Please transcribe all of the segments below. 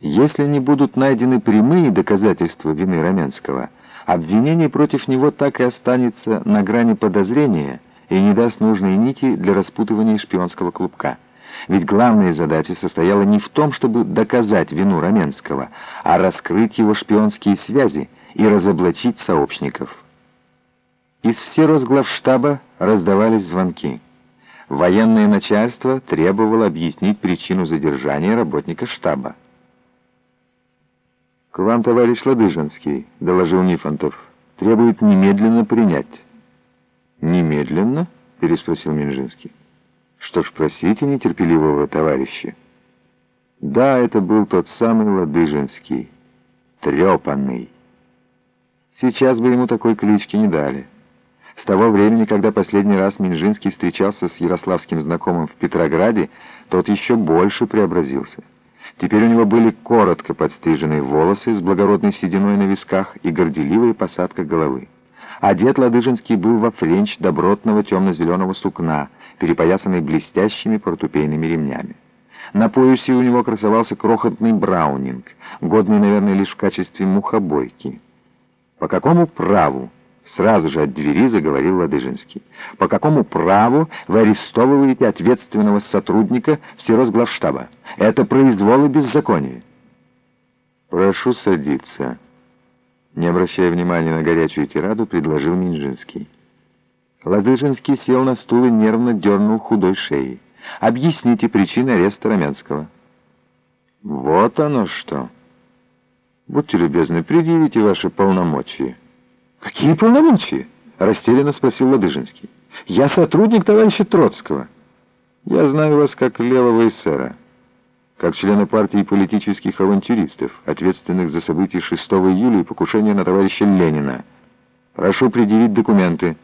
Если не будут найдены прямые доказательства вины Раменского, обвинение против него так и останется на грани подозрения и не даст нужной нити для распутывания шпионского клубка. Ведь главная задача состояла не в том, чтобы доказать вину Раменского, а раскрыть его шпионские связи и разоблачить сообщников. Из всеросглавштаба раздавались звонки. Военное начальство требовало объяснить причину задержания работника штаба. «К вам, товарищ Ладыжинский», — доложил Нифонтов, — «требует немедленно принять». «Немедленно?» — переспросил Минжинский. «Что ж, просите нетерпеливого товарища». Да, это был тот самый Ладыжинский, трепанный. Сейчас бы ему такой клички не дали. С того времени, когда последний раз Минжинский встречался с ярославским знакомым в Петрограде, тот еще больше преобразился. Теперь у него были коротко подстриженные волосы с благородной сединой на висках и горделивая посадка головы. Одет Ладыжинский был во френч добротного темно-зеленого сукна, перепоясанный блестящими портупейными ремнями. На поясе у него красовался крохотный браунинг, годный, наверное, лишь в качестве мухобойки. По какому праву? Сразу же от двери заговорил Ладыжинский. «По какому праву вы арестовываете ответственного сотрудника Всеросглавштаба? Это произвол и беззаконие». «Прошу садиться». Не обращая внимания на горячую тираду, предложил Минжинский. Ладыжинский сел на стул и нервно дернул худой шеей. «Объясните причины ареста Рамянского». «Вот оно что! Будьте любезны, предъявите ваши полномочия». «Какие полномочия?» — растерянно спросил Ладыжинский. «Я сотрудник товарища Троцкого». «Я знаю вас как левого эсера, как члена партии политических авантюристов, ответственных за события 6 июля и покушения на товарища Ленина. Прошу предъявить документы».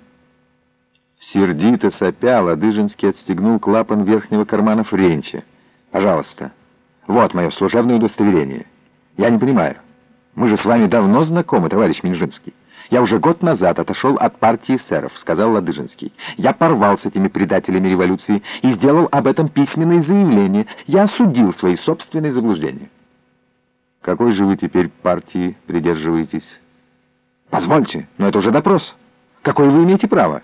Сердито сопя, Ладыжинский отстегнул клапан верхнего кармана Френча. «Пожалуйста, вот мое служебное удостоверение. Я не понимаю, мы же с вами давно знакомы, товарищ Минжинский». «Я уже год назад отошел от партии эсеров», — сказал Ладыжинский. «Я порвал с этими предателями революции и сделал об этом письменное заявление. Я осудил свои собственные заблуждения». «Какой же вы теперь партии придерживаетесь?» «Позвольте, но это уже допрос. Какое вы имеете право?»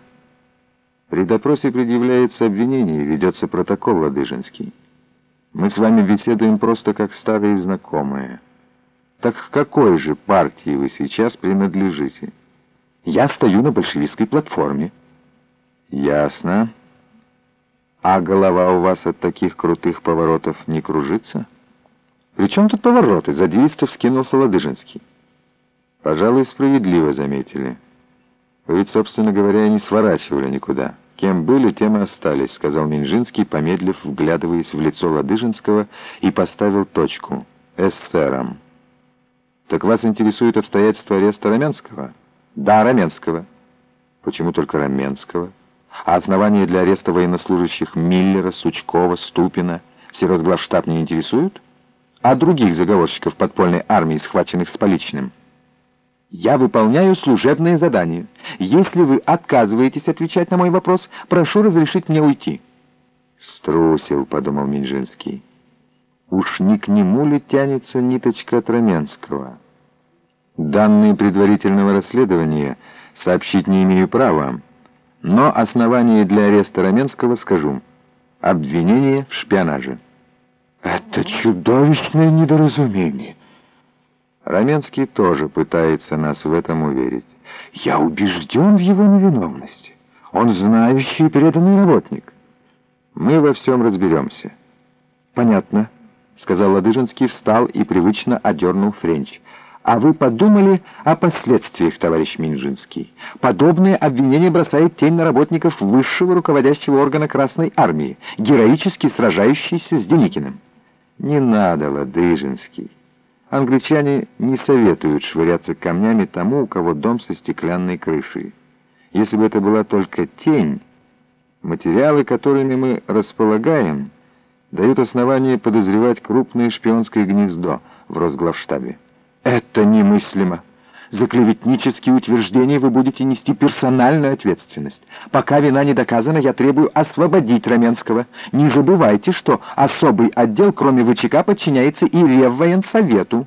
«При допросе предъявляется обвинение и ведется протокол, Ладыжинский. Мы с вами беседуем просто как старые знакомые». Так к какой же партии вы сейчас принадлежите? Я стою на большевистской платформе. Ясно. А голова у вас от таких крутых поворотов не кружится? При чем тут повороты? Задиристо вскинулся Ладыжинский. Пожалуй, справедливо заметили. Вы ведь, собственно говоря, не сворачивали никуда. Кем были, тем и остались, сказал Минжинский, помедлив, вглядываясь в лицо Ладыжинского, и поставил точку. Эсфером. Так вас интересует обстоятельства ареста Раменского? Да, Раменского. Почему только Раменского? А основания для ареста военнослужащих Миллера, Сучкова, Ступина Всерозглавштаб не интересуют? А других заговорщиков подпольной армии, схваченных с поличным? Я выполняю служебное задание. Если вы отказываетесь отвечать на мой вопрос, прошу разрешить мне уйти. Струсил, подумал Минжинский. Уж не к нему ли тянется ниточка от Раменского? Данные предварительного расследования сообщить не имею права, но основание для ареста Раменского скажу. Обвинение в шпионаже. Это чудовищное недоразумение. Раменский тоже пытается нас в этом уверить. Я убежден в его невиновности. Он знающий и преданный работник. Мы во всем разберемся. Понятно, сказал Ладыжинский, встал и привычно одернул Френч. А вы подумали о последствиях, товарищ Минжинский? Подобное обвинение бросает тень на работников высшего руководящего органа Красной Армии, героически сражающийся с Деникиным. Не надо, Ладыжинский. Англичане не советуют швыряться камнями тому, у кого дом со стеклянной крышей. Если бы это была только тень, материалы, которыми мы располагаем, дают основание подозревать крупное шпионское гнездо в Росглавштабе. Это немыслимо. За клеветнические утверждения вы будете нести персональную ответственность. Пока вина не доказана, я требую освободить Раменского. Не забывайте, что особый отдел, кроме ВЧК, подчиняется и Реввоенсовету.